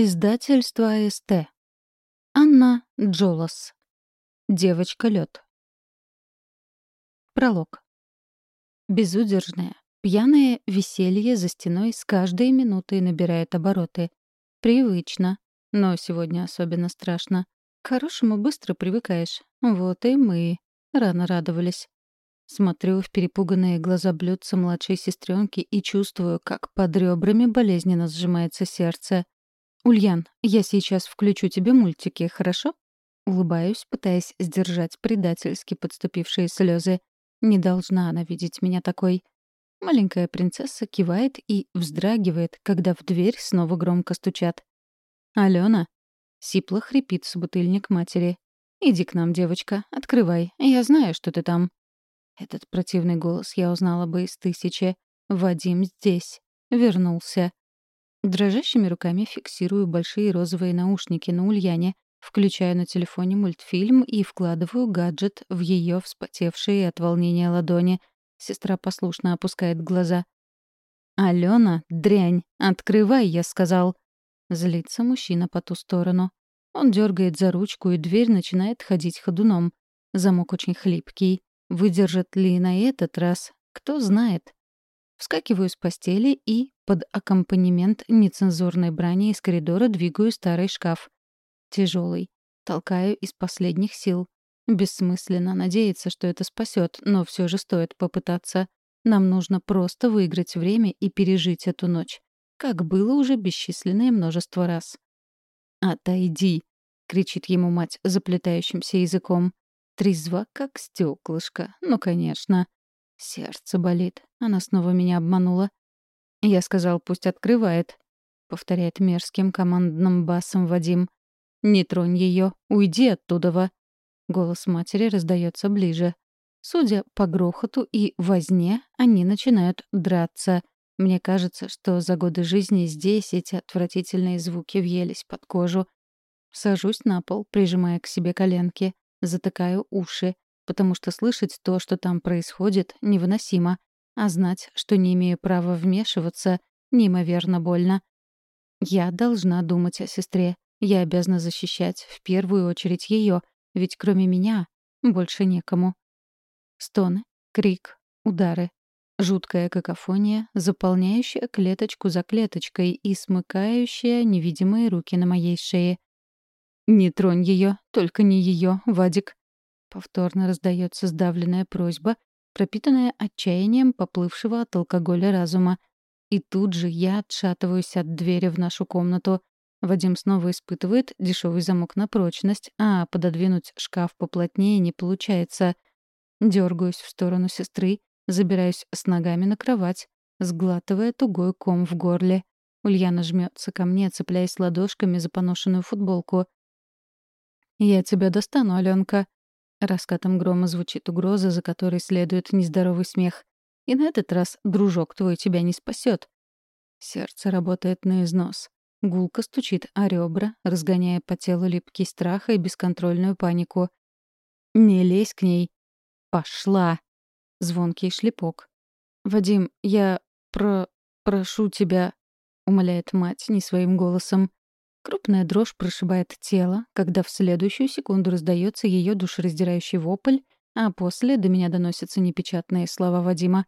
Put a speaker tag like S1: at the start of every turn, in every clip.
S1: Издательство АСТ. Анна Джолос. Девочка-лед. Пролог. Безудержное, пьяное веселье за стеной с каждой минутой набирает обороты. Привычно, но сегодня особенно страшно. К хорошему быстро привыкаешь. Вот и мы рано радовались. Смотрю в перепуганные глаза блюдца младшей сестренки и чувствую, как под ребрами болезненно сжимается сердце — «Ульян, я сейчас включу тебе мультики, хорошо?» Улыбаюсь, пытаясь сдержать предательски подступившие слезы. Не должна она видеть меня такой. Маленькая принцесса кивает и вздрагивает, когда в дверь снова громко стучат. «Алена?» — сипло хрипит собутыльник матери. «Иди к нам, девочка, открывай, я знаю, что ты там». Этот противный голос я узнала бы из тысячи. «Вадим здесь. Вернулся. Дрожащими руками фиксирую большие розовые наушники на Ульяне, включаю на телефоне мультфильм и вкладываю гаджет в ее вспотевшие от волнения ладони. Сестра послушно опускает глаза. «Алена, дрянь, открывай, я сказал!» Злится мужчина по ту сторону. Он дергает за ручку, и дверь начинает ходить ходуном. Замок очень хлипкий. Выдержит ли на этот раз? Кто знает. Вскакиваю с постели и, под аккомпанемент нецензурной брани из коридора, двигаю старый шкаф. Тяжелый. Толкаю из последних сил. Бессмысленно надеяться, что это спасет, но все же стоит попытаться. Нам нужно просто выиграть время и пережить эту ночь. Как было уже бесчисленное множество раз. «Отойди!» — кричит ему мать заплетающимся языком. Трезва, как стеклышко. Ну, конечно. Сердце болит. Она снова меня обманула. Я сказал, пусть открывает. Повторяет мерзким командным басом Вадим. Не тронь ее, уйди оттуда. Во. Голос матери раздается ближе. Судя по грохоту и возне, они начинают драться. Мне кажется, что за годы жизни здесь эти отвратительные звуки въелись под кожу. Сажусь на пол, прижимая к себе коленки, затыкаю уши потому что слышать то, что там происходит, невыносимо, а знать, что не имею права вмешиваться, неимоверно больно. Я должна думать о сестре. Я обязана защищать в первую очередь ее, ведь кроме меня больше некому. Стоны, крик, удары. Жуткая какофония, заполняющая клеточку за клеточкой и смыкающая невидимые руки на моей шее. «Не тронь ее, только не ее, Вадик. Повторно раздается сдавленная просьба, пропитанная отчаянием поплывшего от алкоголя разума. И тут же я отшатываюсь от двери в нашу комнату. Вадим снова испытывает дешевый замок на прочность, а пододвинуть шкаф поплотнее не получается. Дергаюсь в сторону сестры, забираюсь с ногами на кровать, сглатывая тугой ком в горле. Ульяна жмется ко мне, цепляясь ладошками за поношенную футболку. «Я тебя достану, Аленка», Раскатом грома звучит угроза, за которой следует нездоровый смех. И на этот раз дружок твой тебя не спасет. Сердце работает на износ. Гулко стучит о ребра, разгоняя по телу липкий страх и бесконтрольную панику. «Не лезь к ней!» «Пошла!» Звонкий шлепок. «Вадим, я про... прошу тебя...» — умоляет мать не своим голосом. Крупная дрожь прошибает тело, когда в следующую секунду раздается ее душераздирающий вопль, а после до меня доносятся непечатные слова Вадима.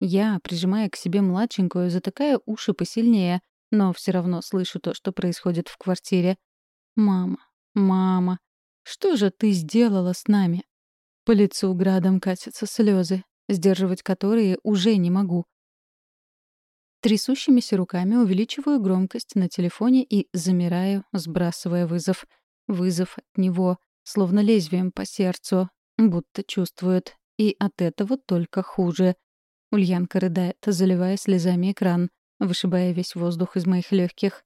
S1: Я, прижимая к себе младшенькую, затыкаю уши посильнее, но все равно слышу то, что происходит в квартире. «Мама, мама, что же ты сделала с нами?» По лицу градом катятся слезы, сдерживать которые уже не могу. Трясущимися руками увеличиваю громкость на телефоне и замираю, сбрасывая вызов. Вызов от него, словно лезвием по сердцу, будто чувствует. И от этого только хуже. Ульянка рыдает, заливая слезами экран, вышибая весь воздух из моих легких.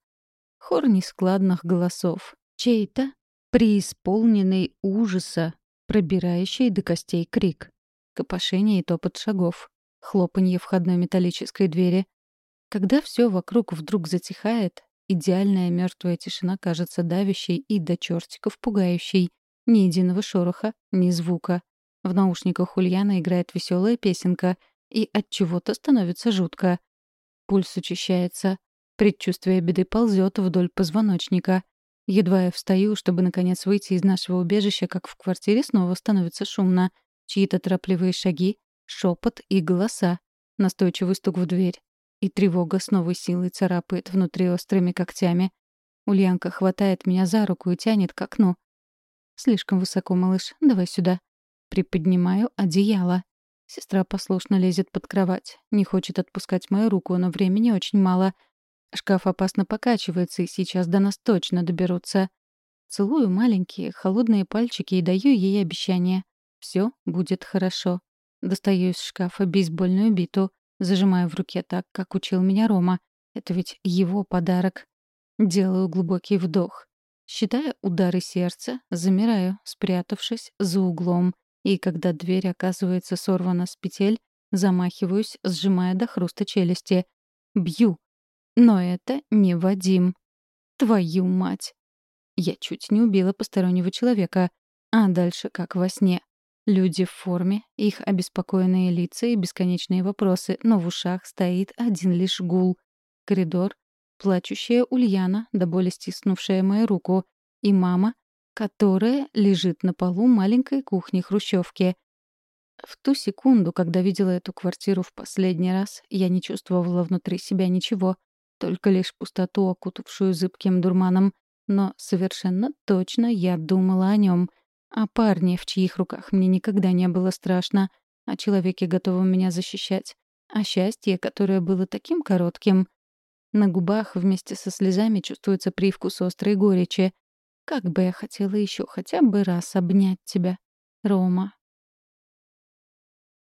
S1: Хор нескладных голосов. Чей-то преисполненный ужаса, пробирающий до костей крик. Копошение и топот шагов. Хлопанье входной металлической двери. Когда все вокруг вдруг затихает, идеальная мертвая тишина кажется давящей и до чертиков пугающей. Ни единого шороха, ни звука. В наушниках Ульяна играет веселая песенка, и от чего-то становится жутко. Пульс учащается. Предчувствие беды ползет вдоль позвоночника. Едва я встаю, чтобы наконец выйти из нашего убежища, как в квартире снова становится шумно. Чьи-то торопливые шаги, шепот и голоса, настойчивый стук в дверь. И тревога с новой силой царапает внутри острыми когтями. Ульянка хватает меня за руку и тянет к окну. «Слишком высоко, малыш. Давай сюда». Приподнимаю одеяло. Сестра послушно лезет под кровать. Не хочет отпускать мою руку, но времени очень мало. Шкаф опасно покачивается, и сейчас до нас точно доберутся. Целую маленькие, холодные пальчики и даю ей обещание. Все будет хорошо. Достаю из шкафа бейсбольную биту, зажимаю в руке так, как учил меня Рома. Это ведь его подарок. Делаю глубокий вдох. Считая удары сердца, замираю, спрятавшись за углом. И когда дверь оказывается сорвана с петель, замахиваюсь, сжимая до хруста челюсти. Бью. Но это не Вадим. Твою мать. Я чуть не убила постороннего человека. А дальше как во сне. Люди в форме, их обеспокоенные лица и бесконечные вопросы, но в ушах стоит один лишь гул. Коридор, плачущая Ульяна, до боли стиснувшая мою руку, и мама, которая лежит на полу маленькой кухни хрущевки. В ту секунду, когда видела эту квартиру в последний раз, я не чувствовала внутри себя ничего, только лишь пустоту, окутавшую зыбким дурманом. Но совершенно точно я думала о нем, о парне, в чьих руках мне никогда не было страшно, о человеке, готовом меня защищать, о счастье, которое было таким коротким. На губах вместе со слезами чувствуется привкус острой горечи. Как бы я хотела еще хотя бы раз обнять тебя. Рома,